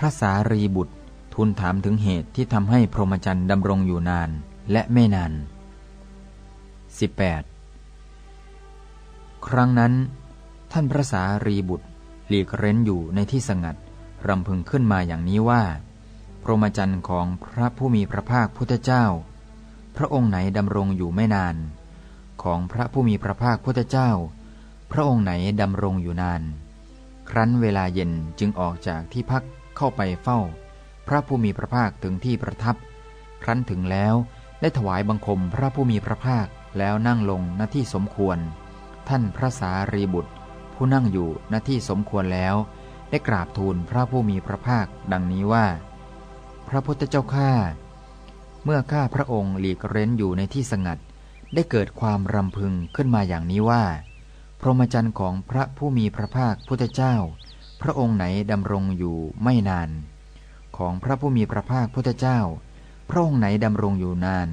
พระสารีบุตรทูลถามถึงเหตุที่ทำให้พรหมจรรย์ดำรงอยู่นานและไม่นาน 18 ครั้งนั้น ท่านพระสารีบุตรหลีกเร้นอยู่ในที่สงัดรำพึงขึ้นมาอย่างนี้ว่า พรหมจรรย์ของพระผู้มีพระภาคพุทธเจ้า พระองค์ไหนดำรงอยู่ไม่นาน ของพระผู้มีพระภาคพุทธเจ้า พระองค์ไหนดำรงอยู่นาน ครั้นเวลาเย็นจึงออกจากที่พัก เข้าไปเฝ้า พระผู้มีพระภาคถึงที่ประทับ ครั้นถึงแล้วได้ถวายบังคมพระผู้มีพระภาคแล้วนั่งลงหน้าที่สมควร ท่านพระสารีบุตร ผู้นั่งอยู่หน้าที่สมควรแล้ว ได้กราบทูลพระผู้มีพระภาคดังนี้ว่า พระพุทธเจ้าข้าเมื่อข้าพระองค์หลีกเร้นอยู่ในที่สงัด ได้เกิดความรำพึงขึ้นมาอย่างนี้ว่า พรหมจรรย์ของพระผู้มีพระภาคพุทธเจ้า พระองค์ไหนดำรงอยู่ไม่นาน ของพระผู้มีพระภาคพุทธเจ้า พระองค์ไหนดำรงอยู่นาน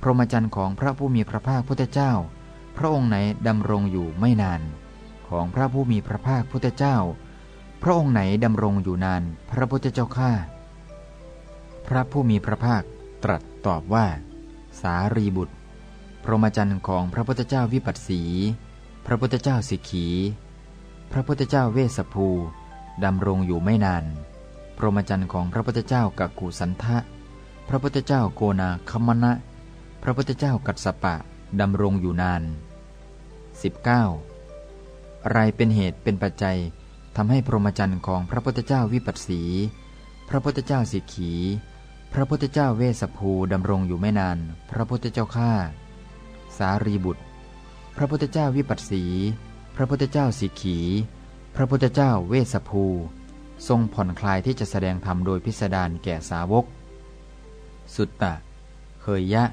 พรหมจรรย์ของพระผู้มีพระภาคพุทธเจ้า พระองค์ไหนดำรงอยู่ไม่นาน ของพระผู้มีพระภาคพุทธเจ้า พระองค์ไหนดำรงอยู่นาน พระพุทธเจ้าข้าพระผู้มีพระภาคตรัสตอบว่า สารีบุตร พรหมจรรย์ของพระพุทธเจ้าวิปัสสี พระพุทธเจ้าสิกขี พระพุทธเจ้าเวสภูดำรงอยู่ไม่นาน พรหมจรรย์ของพระพุทธเจ้ากักกุสันทะ พระพุทธเจ้าโกนาคมณะ พระพุทธเจ้ากัสสปะดำรงอยู่นาน 19. อะไรเป็นเหตุเป็นปัจจัยทำให้พรหมจรรย์ของพระพุทธเจ้าวิปัสสี พระพุทธเจ้าสิกขี พระพุทธเจ้าเวสภูดำรงอยู่ไม่นาน พระพุทธเจ้าข้า สารีบุตร พระพุทธเจ้าวิปัสสี พระพุทธเจ้าสิกขี พระพุทธเจ้าเวสภู ทรงผ่อนคลายที่จะแสดงธรรมโดยพิสดารแก่สาวก สุตตะ เคยยะ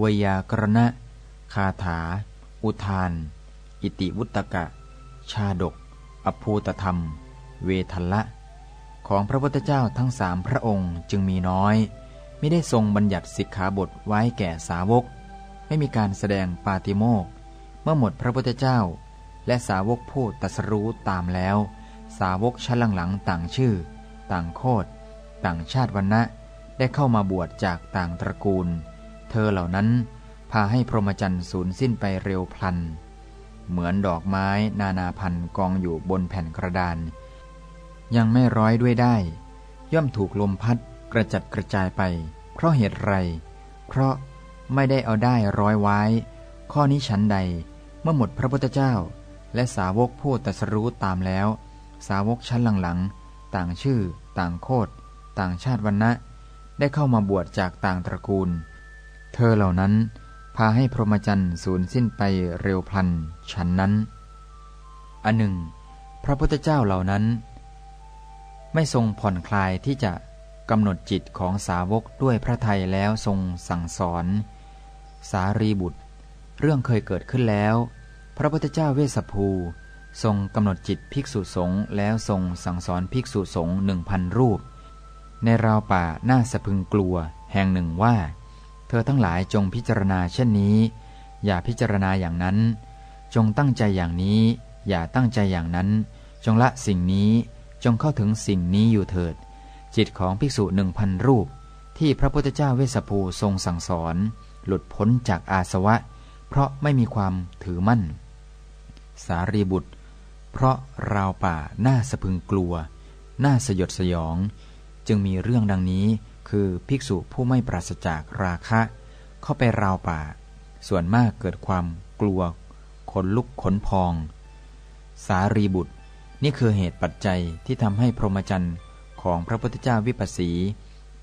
วยากรณะ คาถา อุทาน อิติวุตกะ ชาดก อภูตธรรม เวทัลละ ของพระพุทธเจ้าทั้งสามพระองค์จึงมีน้อย ไม่ได้ทรงบัญญัติสิกขาบทไว้แก่สาวก ไม่มีการแสดงปาติโมกเมื่อหมดพระพุทธเจ้า และสาวกผู้ตัสรู้ตามแล้ว สาวกชั้นหลังๆต่างชื่อ ต่างโคดต่างชาติวันนะได้เข้ามาบวชจากต่างตระกูล เธอเหล่านั้นพาให้พรหมจรรย์สูญสิ้นไปเร็วพลัน เหมือนดอกไม้นานาพันธ์กองอยู่บนแผ่นกระดาน ยังไม่ร้อยด้วยได้ ย่อมถูกลมพัดกระจัดกระจายไป เพราะเหตุไร เพราะไม่ได้เอาได้ร้อยไว้ ข้อนี้ฉันใด เมื่อหมดพระพุทธเจ้า และสาวกผู้ตรัสรู้ตามแล้ว สาวกชั้นหลังๆ ต่างชื่อ ต่างโคดต่างชาติวันนะได้เข้ามาบวชจากต่างตระกูล เธอเหล่านั้น พาให้พรหมจรรย์สูญสิ้นไปเร็วพลันฉันนั้นอันหนึ่ง พระพุทธเจ้าเหล่านั้น ไม่ทรงผ่อนคลายที่จะกำหนดจิตของสาวกด้วยพระทัยแล้วทรงสั่งสอน สารีบุตร เรื่องเคยเกิดขึ้นแล้ว พระพุทธเจ้าเวสภู ทรงกำหนดจิตภิกษุสงฆ์แล้วทรงสั่งสอนภิกษุสงฆ์หนึ่งพันรูป ในราวป่าหน้าสะพึงกลัว แห่งหนึ่งว่า เธอทั้งหลายจงพิจารณาเช่นนี้ อย่าพิจารณาอย่างนั้น จงตั้งใจอย่างนี้ อย่าตั้งใจอย่างนั้น จงละสิ่งนี้จงเข้าถึงสิ่งนี้อยู่เถิด จิตของภิกษุหนึ่งพันรูป ที่พระพุทธเจ้าเวสภูทรงสั่งสอน หลุดพ้นจากอาสวะ เพราะไม่มีความถือมั่น สารีบุตร เพราะราวป่าหน้าสะพึงกลัวหน้าสยดสยอง จึงมีเรื่องดังนี้คือภิกษุผู้ไม่ปราศจากราคะ เข้าไปราวป่า ส่วนมากเกิดความกลัวขนลุกขนพอง สารีบุตร นี่คือเหตุปัจจัยที่ทำให้พรหมจรรย์ของพระพุทธเจ้าวิปัสสี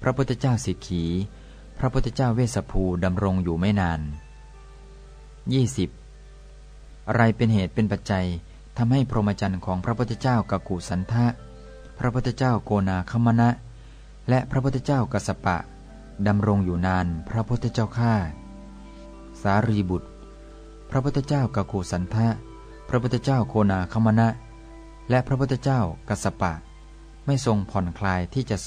พระพุทธเจ้าสิกขี พระพุทธเจ้าเวสภูดำรงอยู่ไม่นาน 20. อะไรเป็นเหตุเป็นปัจจัยทำให้พรหมจรรย์ของพระพุทธเจ้ากักูสันทะ พระพุทธเจ้าโกนาคมณะ และพระพุทธเจ้ากัสปะดำรงอยู่นานพระพุทธเจ้าข้าสารีบุตร พระพุทธเจ้ากะกูสันทะ พระพุทธเจ้าโคนาคมณะ และพระพุทธเจ้ากัสปะ ไม่ทรงผ่อนคลายที่จะ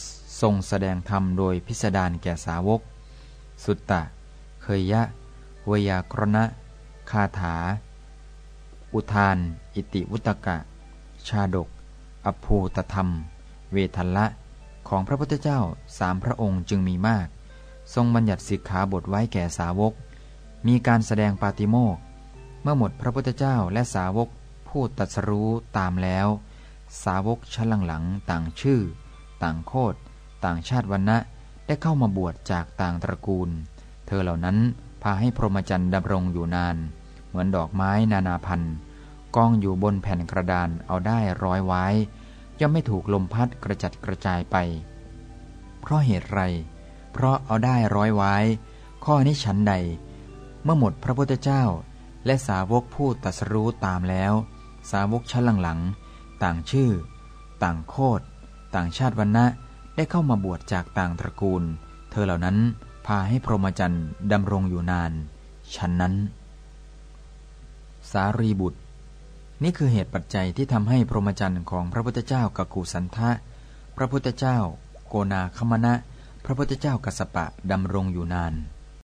ทรงแสดงธรรมโดยพิสดารแก่สาวก สุตตะ เคยยะ วยากรณะ คาถา อุทาน อิติวุตกะ ชาดก อภูตธรรม เวทัลละ ของพระพุทธเจ้าสามพระองค์จึงมีมาก ทรงบัญญัติสิกขาบทไว้แก่สาวก มีการแสดงปาติโมกเมื่อหมดพระพุทธเจ้าและสาวกผู้ตัดสรู้ตามแล้ว สาวกชั้นหลังๆต่างชื่อ ต่างโคดต่างชาติวันนะได้เข้ามาบวชจากต่างตระกูล เธอเหล่านั้นพาให้พรหมจรรย์ดำรงอยู่นาน เหมือนดอกไม้นานาพันธุ์กองอยู่บนแผ่นกระดานเอาได้ร้อยไว้ ย่อมไม่ถูกลมพัดกระจัดกระจายไป เพราะเหตุไร เพราะเอาได้ร้อยไว้ ข้อนี้ฉันใด เมื่อหมดพระพุทธเจ้า และสาวกผู้ตัสรู้ตามแล้ว สาวกชั้นหลังๆต่างชื่อ ต่างโคดต่างชาติวันนะได้เข้ามาบวชจากต่างตระกูล เธอเหล่านั้นพาให้พรหมจรรย์ดำรงอยู่นาน ฉันนั้น สารีบุตร นี่คือเหตุปัจจัยที่ทำให้พรหมจรรย์ของพระพุทธเจ้ากักูสันทะ พระพุทธเจ้า โกนาคมณะ พระพุทธเจ้ากัสปะดำรงอยู่นาน